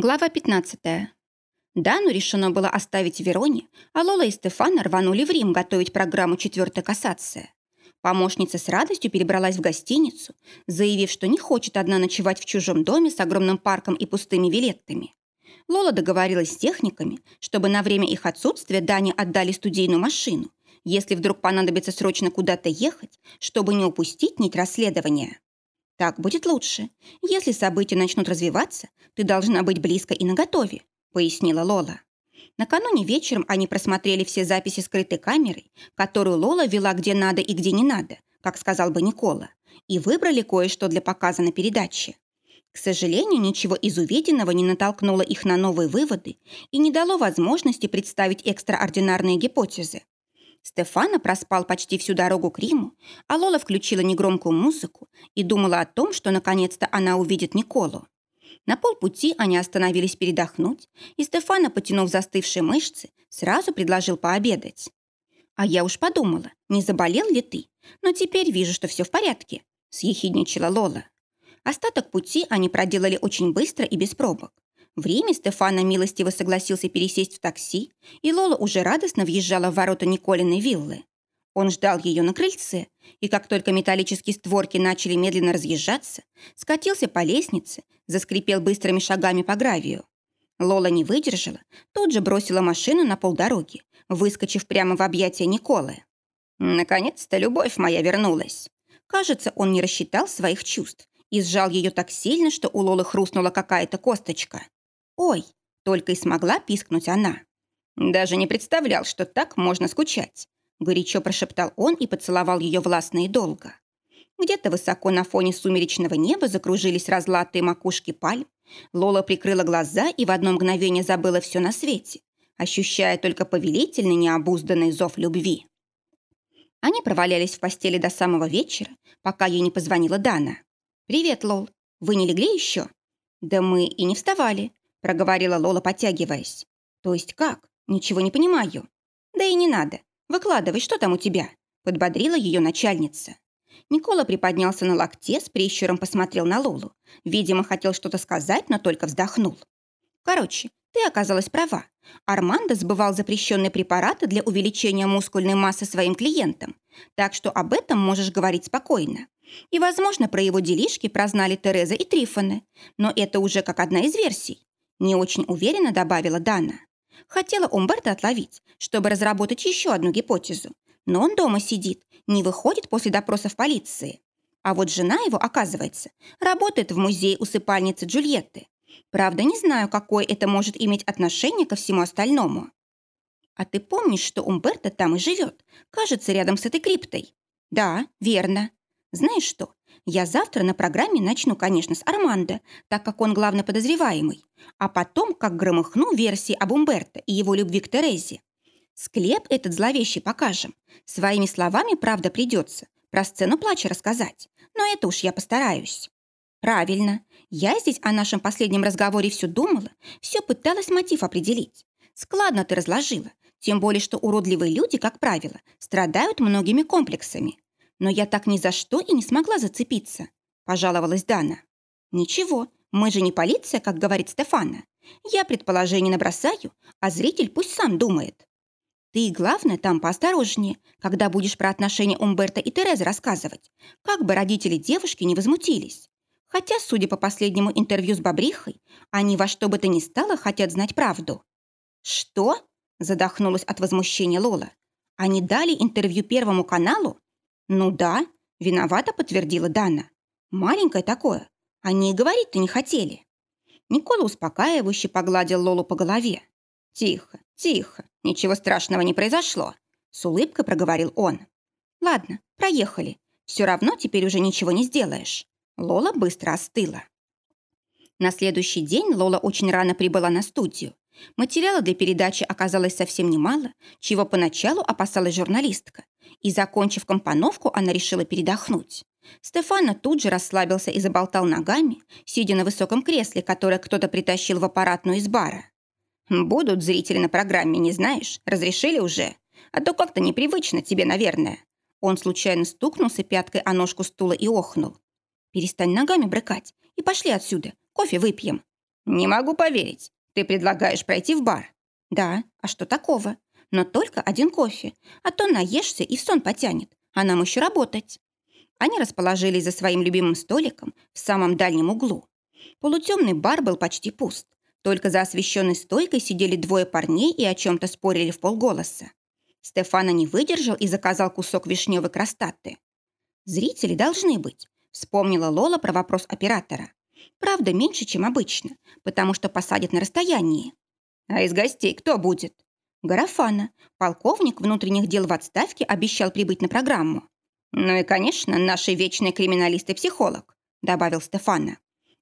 Глава 15. Дану решено было оставить в Вероне, а Лола и Стефана рванули в Рим готовить программу «Четвертая кассация». Помощница с радостью перебралась в гостиницу, заявив, что не хочет одна ночевать в чужом доме с огромным парком и пустыми вилеттами. Лола договорилась с техниками, чтобы на время их отсутствия Дане отдали студийную машину, если вдруг понадобится срочно куда-то ехать, чтобы не упустить нить расследования. Так будет лучше. Если события начнут развиваться, ты должна быть близко и наготове, пояснила Лола. Накануне вечером они просмотрели все записи скрытой камерой, которую Лола вела где надо и где не надо, как сказал бы Никола, и выбрали кое-что для показа на передаче. К сожалению, ничего из увиденного не натолкнуло их на новые выводы и не дало возможности представить экстраординарные гипотезы. Стефана проспал почти всю дорогу к Риму, а Лола включила негромкую музыку и думала о том, что наконец-то она увидит Николу. На полпути они остановились передохнуть, и Стефана, потянув застывшие мышцы, сразу предложил пообедать. «А я уж подумала, не заболел ли ты? Но теперь вижу, что все в порядке», – съехидничала Лола. Остаток пути они проделали очень быстро и без пробок. В Риме Стефана милостиво согласился пересесть в такси, и Лола уже радостно въезжала в ворота Николиной виллы. Он ждал ее на крыльце, и как только металлические створки начали медленно разъезжаться, скатился по лестнице, заскрипел быстрыми шагами по гравию. Лола не выдержала, тут же бросила машину на полдороги, выскочив прямо в объятия Николы. Наконец-то любовь моя вернулась. Кажется, он не рассчитал своих чувств и сжал ее так сильно, что у Лолы хрустнула какая-то косточка. «Ой!» — только и смогла пискнуть она. «Даже не представлял, что так можно скучать», — горячо прошептал он и поцеловал ее властно и долго. Где-то высоко на фоне сумеречного неба закружились разлатые макушки пальм. Лола прикрыла глаза и в одно мгновение забыла все на свете, ощущая только повелительный необузданный зов любви. Они провалялись в постели до самого вечера, пока ей не позвонила Дана. «Привет, Лол. Вы не легли еще?» «Да мы и не вставали проговорила Лола, подтягиваясь. То есть как? Ничего не понимаю. Да и не надо. Выкладывай, что там у тебя? Подбодрила ее начальница. Никола приподнялся на локте, с прищуром посмотрел на Лолу. Видимо, хотел что-то сказать, но только вздохнул. Короче, ты оказалась права. Армандо сбывал запрещенные препараты для увеличения мускульной массы своим клиентам. Так что об этом можешь говорить спокойно. И, возможно, про его делишки прознали Тереза и Трифоны. Но это уже как одна из версий. Не очень уверенно добавила Дана. Хотела Умберто отловить, чтобы разработать еще одну гипотезу. Но он дома сидит, не выходит после допроса в полиции. А вот жена его, оказывается, работает в музее усыпальницы Джульетты. Правда, не знаю, какое это может иметь отношение ко всему остальному. А ты помнишь, что Умберто там и живет? Кажется, рядом с этой криптой. Да, верно. Знаешь что, я завтра на программе начну, конечно, с Армандо, так как он главный подозреваемый, а потом как громыхну версии об Умберто и его любви к Терезе. Склеп этот зловещий покажем. Своими словами, правда, придется. Про сцену плача рассказать. Но это уж я постараюсь. Правильно. Я здесь о нашем последнем разговоре все думала, все пыталась мотив определить. Складно ты разложила. Тем более, что уродливые люди, как правило, страдают многими комплексами. Но я так ни за что и не смогла зацепиться, пожаловалась Дана. Ничего, мы же не полиция, как говорит Стефана. Я предположение набросаю, а зритель пусть сам думает. Ты, главное, там поосторожнее, когда будешь про отношения Умберта и Терезы рассказывать, как бы родители девушки не возмутились. Хотя, судя по последнему интервью с Бобрихой, они во что бы то ни стало хотят знать правду. «Что?» – задохнулась от возмущения Лола. «Они дали интервью Первому каналу? «Ну да», — виновата подтвердила Дана. «Маленькое такое. Они и говорить-то не хотели». Никола успокаивающе погладил Лолу по голове. «Тихо, тихо, ничего страшного не произошло», — с улыбкой проговорил он. «Ладно, проехали. Все равно теперь уже ничего не сделаешь». Лола быстро остыла. На следующий день Лола очень рано прибыла на студию. Материала для передачи оказалось совсем немало, чего поначалу опасалась журналистка, и, закончив компоновку, она решила передохнуть. Стефана тут же расслабился и заболтал ногами, сидя на высоком кресле, которое кто-то притащил в аппаратную из бара. «Будут зрители на программе, не знаешь? Разрешили уже? А то как-то непривычно тебе, наверное». Он случайно стукнулся пяткой о ножку стула и охнул. «Перестань ногами брыкать и пошли отсюда, кофе выпьем». «Не могу поверить. Ты предлагаешь пройти в бар?» «Да. А что такого? Но только один кофе. А то наешься и сон потянет. А нам еще работать». Они расположились за своим любимым столиком в самом дальнем углу. Полутемный бар был почти пуст. Только за освещенной стойкой сидели двое парней и о чем-то спорили в полголоса. Стефана не выдержал и заказал кусок вишневой крастаты. «Зрители должны быть», — вспомнила Лола про вопрос оператора. «Правда, меньше, чем обычно, потому что посадят на расстоянии». «А из гостей кто будет?» «Гарафана. Полковник внутренних дел в отставке обещал прибыть на программу». «Ну и, конечно, наши вечные криминалист и психолог», — добавил Стефана.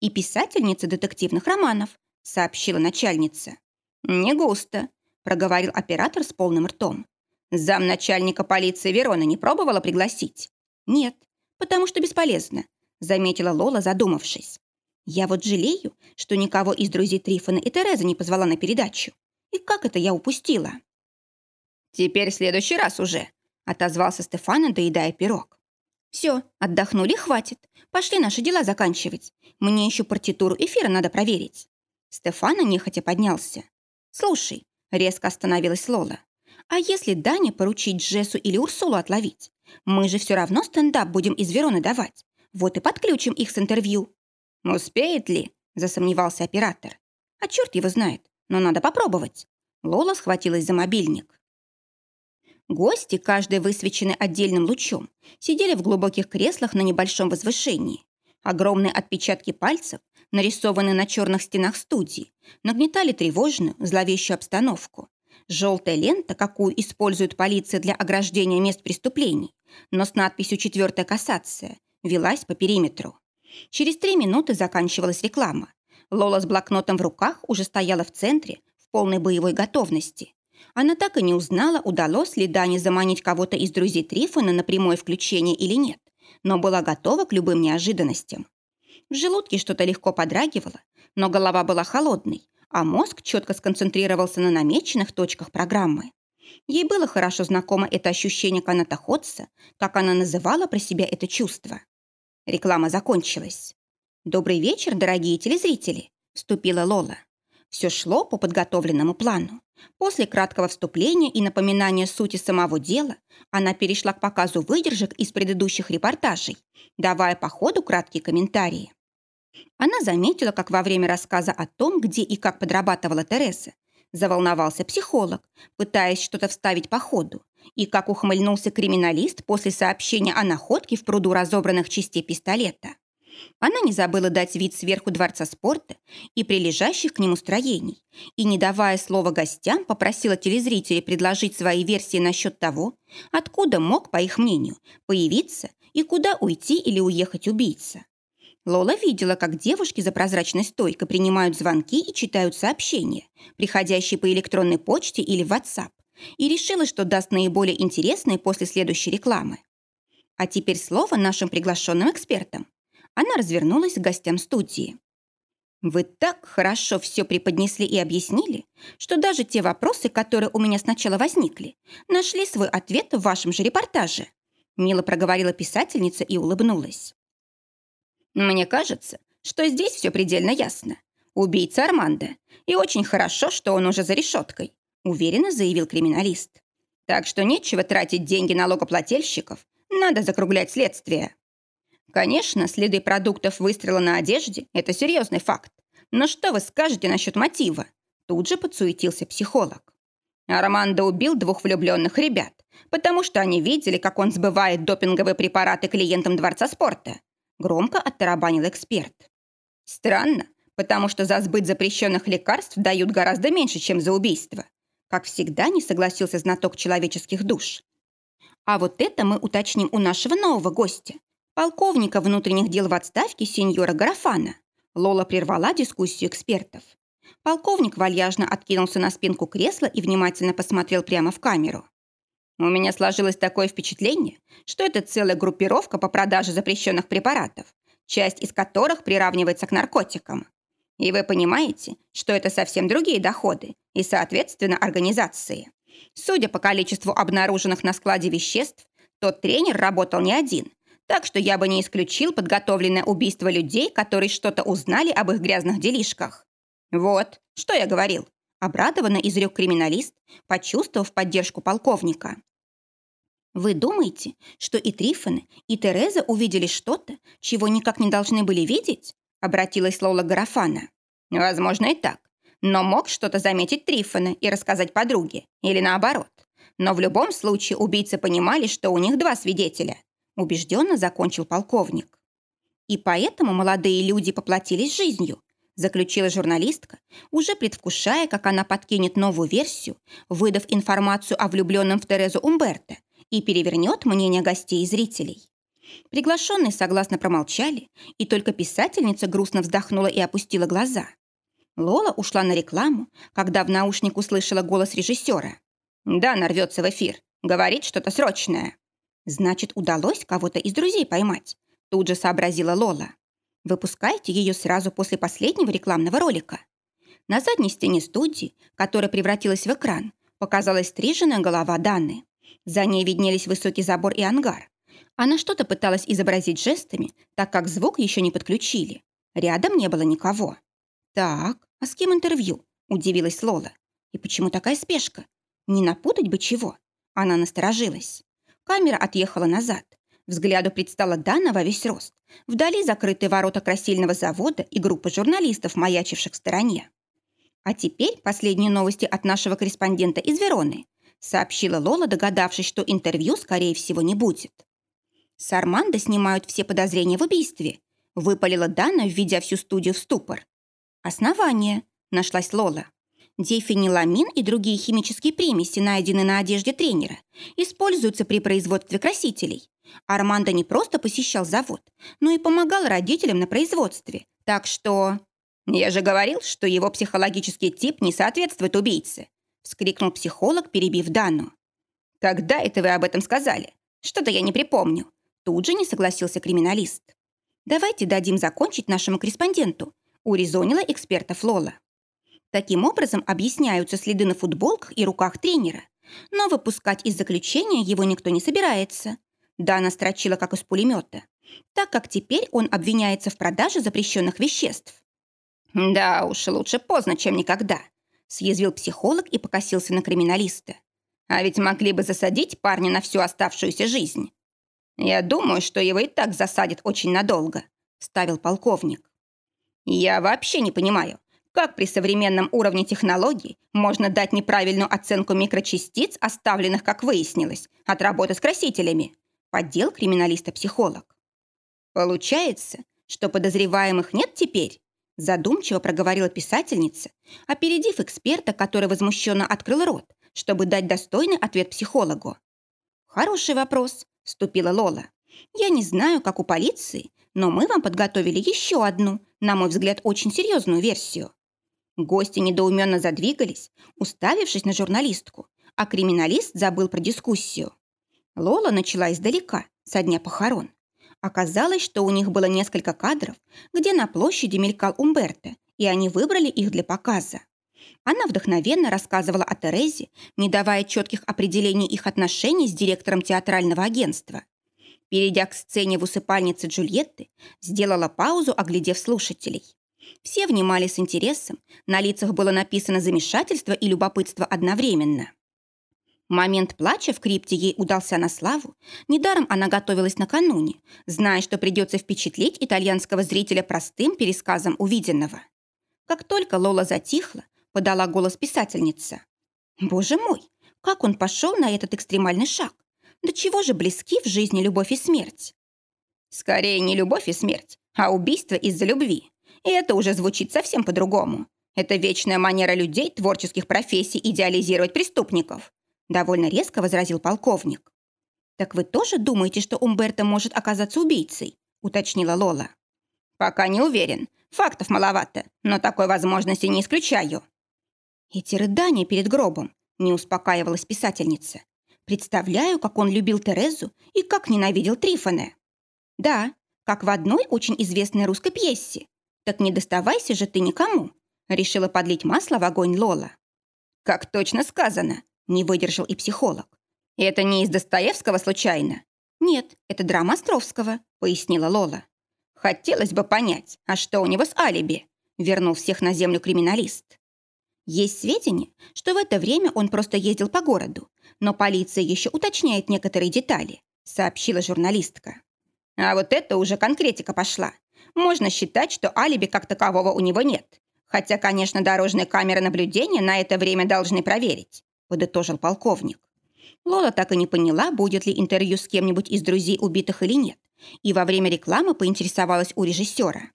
«И писательница детективных романов», — сообщила начальница. «Не густо», — проговорил оператор с полным ртом. «Замначальника полиции Верона не пробовала пригласить?» «Нет, потому что бесполезно», — заметила Лола, задумавшись. «Я вот жалею, что никого из друзей Трифона и Терезы не позвала на передачу. И как это я упустила?» «Теперь в следующий раз уже», отозвался Стефана, доедая пирог. «Все, отдохнули, хватит. Пошли наши дела заканчивать. Мне еще партитуру эфира надо проверить». Стефана нехотя поднялся. «Слушай», — резко остановилась Лола, «а если Дане поручить Джессу или Урсулу отловить? Мы же все равно стендап будем из Вероны давать. Вот и подключим их с интервью». «Успеет ли?» — засомневался оператор. «А черт его знает, но надо попробовать». Лола схватилась за мобильник. Гости, каждый высвеченный отдельным лучом, сидели в глубоких креслах на небольшом возвышении. Огромные отпечатки пальцев, нарисованные на черных стенах студии, нагнетали тревожную, зловещую обстановку. Желтая лента, какую использует полиция для ограждения мест преступлений, но с надписью «Четвертая кассация», велась по периметру. Через три минуты заканчивалась реклама. Лола с блокнотом в руках уже стояла в центре в полной боевой готовности. Она так и не узнала, удалось ли Дане заманить кого-то из друзей Трифона на прямое включение или нет, но была готова к любым неожиданностям. В желудке что-то легко подрагивало, но голова была холодной, а мозг четко сконцентрировался на намеченных точках программы. Ей было хорошо знакомо это ощущение канатоходца, как она называла про себя это чувство. Реклама закончилась. «Добрый вечер, дорогие телезрители», – вступила Лола. Все шло по подготовленному плану. После краткого вступления и напоминания сути самого дела она перешла к показу выдержек из предыдущих репортажей, давая по ходу краткие комментарии. Она заметила, как во время рассказа о том, где и как подрабатывала Тереса, заволновался психолог, пытаясь что-то вставить по ходу, и как ухмыльнулся криминалист после сообщения о находке в пруду разобранных частей пистолета. Она не забыла дать вид сверху дворца спорта и прилежащих к нему строений, и, не давая слова гостям, попросила телезрителей предложить свои версии насчет того, откуда мог, по их мнению, появиться и куда уйти или уехать убийца. Лола видела, как девушки за прозрачной стойкой принимают звонки и читают сообщения, приходящие по электронной почте или в WhatsApp, и решила, что даст наиболее интересные после следующей рекламы. А теперь слово нашим приглашенным экспертам. Она развернулась к гостям студии. «Вы так хорошо все преподнесли и объяснили, что даже те вопросы, которые у меня сначала возникли, нашли свой ответ в вашем же репортаже», мило проговорила писательница и улыбнулась. «Мне кажется, что здесь все предельно ясно. Убийца Армандо, и очень хорошо, что он уже за решеткой», уверенно заявил криминалист. «Так что нечего тратить деньги налогоплательщиков, надо закруглять следствие». Конечно, следы продуктов выстрела на одежде – это серьезный факт. Но что вы скажете насчет мотива? Тут же подсуетился психолог. Армандо убил двух влюбленных ребят, потому что они видели, как он сбывает допинговые препараты клиентам Дворца спорта. Громко оттарабанил эксперт. Странно, потому что за сбыт запрещенных лекарств дают гораздо меньше, чем за убийство. Как всегда, не согласился знаток человеческих душ. А вот это мы уточним у нашего нового гостя, полковника внутренних дел в отставке сеньора Гарафана. Лола прервала дискуссию экспертов. Полковник вальяжно откинулся на спинку кресла и внимательно посмотрел прямо в камеру. «У меня сложилось такое впечатление, что это целая группировка по продаже запрещенных препаратов, часть из которых приравнивается к наркотикам. И вы понимаете, что это совсем другие доходы и, соответственно, организации. Судя по количеству обнаруженных на складе веществ, тот тренер работал не один, так что я бы не исключил подготовленное убийство людей, которые что-то узнали об их грязных делишках. Вот, что я говорил. Обрадованно изрек криминалист, почувствовав поддержку полковника. Вы думаете, что и Трифоны, и Тереза увидели что-то, чего никак не должны были видеть? Обратилась Лола Гарафана. Возможно, и так. Но мог что-то заметить Трифона и рассказать подруге. Или наоборот. Но в любом случае убийцы понимали, что у них два свидетеля. Убежденно закончил полковник. И поэтому молодые люди поплатились жизнью, заключила журналистка, уже предвкушая, как она подкинет новую версию, выдав информацию о влюбленном в Терезу Умберто и перевернет мнение гостей и зрителей. Приглашенные согласно промолчали, и только писательница грустно вздохнула и опустила глаза. Лола ушла на рекламу, когда в наушник услышала голос режиссера. «Да, нарвется в эфир. Говорит что-то срочное». «Значит, удалось кого-то из друзей поймать», тут же сообразила Лола. Выпускайте ее сразу после последнего рекламного ролика. На задней стене студии, которая превратилась в экран, показалась стриженная голова Даны. За ней виднелись высокий забор и ангар. Она что-то пыталась изобразить жестами, так как звук еще не подключили. Рядом не было никого. «Так, а с кем интервью?» – удивилась Лола. «И почему такая спешка? Не напутать бы чего?» Она насторожилась. Камера отъехала назад. Взгляду предстала Дана во весь рост. Вдали закрытые ворота красильного завода и группа журналистов, маячивших в стороне. А теперь последние новости от нашего корреспондента из Вероны, сообщила Лола, догадавшись, что интервью, скорее всего, не будет. С Армандо снимают все подозрения в убийстве, выпалила Дана, введя всю студию в ступор. Основание, нашлась Лола. Дифениламин и другие химические примеси, найденные на одежде тренера, используются при производстве красителей. Армандо не просто посещал завод, но и помогал родителям на производстве. Так что... «Я же говорил, что его психологический тип не соответствует убийце», вскрикнул психолог, перебив Дану. «Когда это вы об этом сказали? Что-то я не припомню». Тут же не согласился криминалист. «Давайте дадим закончить нашему корреспонденту», урезонила эксперта Флола. Таким образом объясняются следы на футболках и руках тренера. Но выпускать из заключения его никто не собирается. Дана строчила как из пулемета, так как теперь он обвиняется в продаже запрещенных веществ. «Да уж, лучше поздно, чем никогда», съязвил психолог и покосился на криминалиста. «А ведь могли бы засадить парня на всю оставшуюся жизнь». «Я думаю, что его и так засадят очень надолго», ставил полковник. «Я вообще не понимаю, как при современном уровне технологий можно дать неправильную оценку микрочастиц, оставленных, как выяснилось, от работы с красителями?» Поддел криминалиста-психолог. Получается, что подозреваемых нет теперь? Задумчиво проговорила писательница, опередив эксперта, который возмущенно открыл рот, чтобы дать достойный ответ психологу. «Хороший вопрос», – вступила Лола. «Я не знаю, как у полиции, но мы вам подготовили еще одну, на мой взгляд, очень серьезную версию». Гости недоуменно задвигались, уставившись на журналистку, а криминалист забыл про дискуссию. Лола начала издалека, со дня похорон. Оказалось, что у них было несколько кадров, где на площади мелькал Умберто, и они выбрали их для показа. Она вдохновенно рассказывала о Терезе, не давая четких определений их отношений с директором театрального агентства. Перейдя к сцене в усыпальнице Джульетты, сделала паузу, оглядев слушателей. Все внимали с интересом, на лицах было написано замешательство и любопытство одновременно. Момент плача в крипте ей удался на славу. Недаром она готовилась накануне, зная, что придется впечатлить итальянского зрителя простым пересказом увиденного. Как только Лола затихла, подала голос писательница. «Боже мой, как он пошел на этот экстремальный шаг! До чего же близки в жизни любовь и смерть?» «Скорее не любовь и смерть, а убийство из-за любви. И это уже звучит совсем по-другому. Это вечная манера людей творческих профессий идеализировать преступников довольно резко возразил полковник. «Так вы тоже думаете, что Умберто может оказаться убийцей?» уточнила Лола. «Пока не уверен. Фактов маловато, но такой возможности не исключаю». Эти рыдания перед гробом не успокаивалась писательница. Представляю, как он любил Терезу и как ненавидел Трифона. Да, как в одной очень известной русской пьесе. Так не доставайся же ты никому, решила подлить масло в огонь Лола. Как точно сказано, не выдержал и психолог. Это не из Достоевского случайно? Нет, это драма Островского, пояснила Лола. Хотелось бы понять, а что у него с алиби? вернул всех на землю криминалист. Есть сведения, что в это время он просто ездил по городу, но полиция еще уточняет некоторые детали, сообщила журналистка. А вот это уже конкретика пошла. Можно считать, что алиби как такового у него нет. Хотя, конечно, дорожные камеры наблюдения на это время должны проверить, подытожил полковник. Лола так и не поняла, будет ли интервью с кем-нибудь из друзей убитых или нет, и во время рекламы поинтересовалась у режиссера.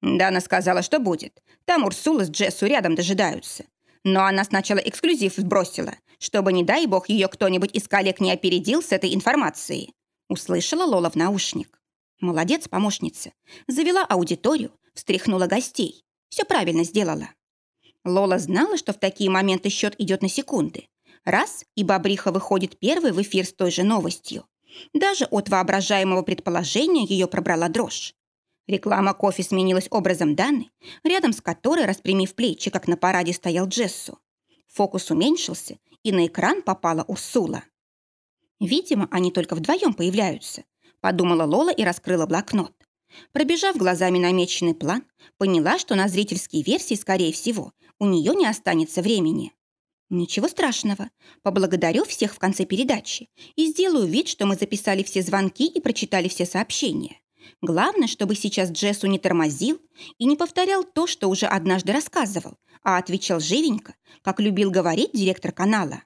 Дана сказала, что будет. Там Урсула с Джессу рядом дожидаются. Но она сначала эксклюзив сбросила, чтобы, не дай бог, ее кто-нибудь из коллег не опередил с этой информацией. Услышала Лола в наушник. Молодец, помощница. Завела аудиторию, встряхнула гостей. Все правильно сделала. Лола знала, что в такие моменты счет идет на секунды. Раз, и Бобриха выходит первой в эфир с той же новостью. Даже от воображаемого предположения ее пробрала дрожь. Реклама кофе сменилась образом Даны, рядом с которой, распрямив плечи, как на параде стоял Джессу. Фокус уменьшился, и на экран попала Урсула. Видимо, они только вдвоем появляются, подумала Лола и раскрыла блокнот. Пробежав глазами намеченный план, поняла, что на зрительские версии, скорее всего, у нее не останется времени. Ничего страшного. Поблагодарю всех в конце передачи и сделаю вид, что мы записали все звонки и прочитали все сообщения. Главное, чтобы сейчас Джессу не тормозил и не повторял то, что уже однажды рассказывал, а отвечал живенько, как любил говорить директор канала.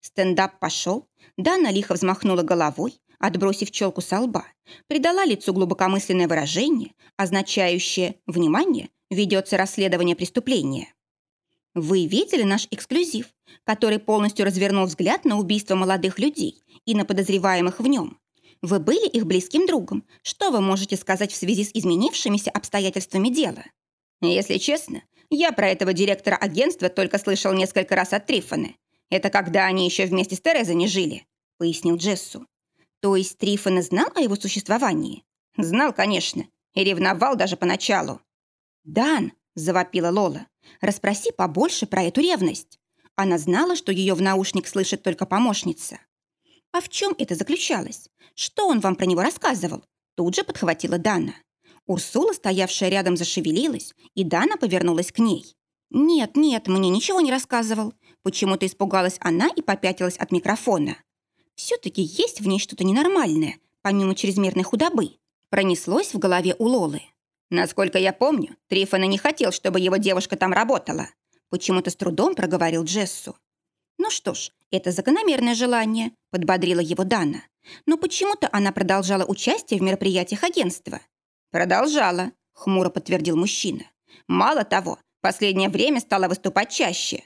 Стендап пошел, Дана лихо взмахнула головой, отбросив челку со лба, придала лицу глубокомысленное выражение, означающее «внимание, ведется расследование преступления». Вы видели наш эксклюзив, который полностью развернул взгляд на убийство молодых людей и на подозреваемых в нем. Вы были их близким другом. Что вы можете сказать в связи с изменившимися обстоятельствами дела? Если честно, я про этого директора агентства только слышал несколько раз от Трифоны. Это когда они еще вместе с Терезой не жили, пояснил Джессу. То есть Трифон знал о его существовании? Знал, конечно, и ревновал даже поначалу. «Дан!» – завопила Лола. «Расспроси побольше про эту ревность». Она знала, что ее в наушник слышит только помощница. А в чем это заключалось? Что он вам про него рассказывал? Тут же подхватила Дана. Урсула, стоявшая рядом, зашевелилась, и Дана повернулась к ней. «Нет, нет, мне ничего не рассказывал». Почему-то испугалась она и попятилась от микрофона. Все-таки есть в ней что-то ненормальное, помимо чрезмерной худобы. Пронеслось в голове у Лолы. Насколько я помню, Трифона не хотел, чтобы его девушка там работала. Почему-то с трудом проговорил Джессу. Ну что ж, это закономерное желание, подбодрила его Дана. Но почему-то она продолжала участие в мероприятиях агентства. Продолжала, хмуро подтвердил мужчина. Мало того, последнее время стала выступать чаще.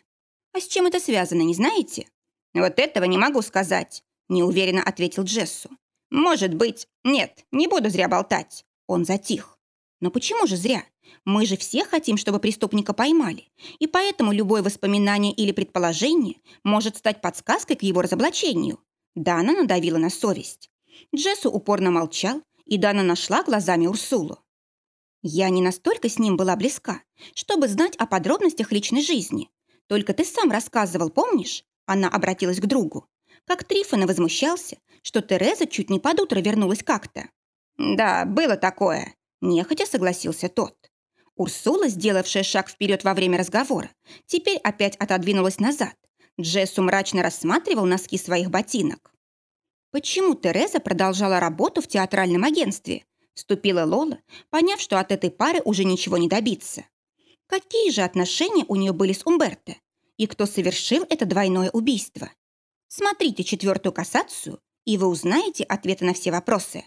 А с чем это связано, не знаете? Вот этого не могу сказать, неуверенно ответил Джессу. Может быть, нет, не буду зря болтать. Он затих. Но почему же зря? Мы же все хотим, чтобы преступника поймали, и поэтому любое воспоминание или предположение может стать подсказкой к его разоблачению. Дана надавила на совесть. Джессу упорно молчал, и Дана нашла глазами Урсулу. «Я не настолько с ним была близка, чтобы знать о подробностях личной жизни. Только ты сам рассказывал, помнишь?» Она обратилась к другу. Как Трифон возмущался, что Тереза чуть не под утро вернулась как-то. «Да, было такое», – нехотя согласился тот. Урсула, сделавшая шаг вперед во время разговора, теперь опять отодвинулась назад. Джессу мрачно рассматривал носки своих ботинок. «Почему Тереза продолжала работу в театральном агентстве?» Вступила Лола, поняв, что от этой пары уже ничего не добиться. Какие же отношения у нее были с Умберто? И кто совершил это двойное убийство? Смотрите четвертую кассацию, и вы узнаете ответы на все вопросы.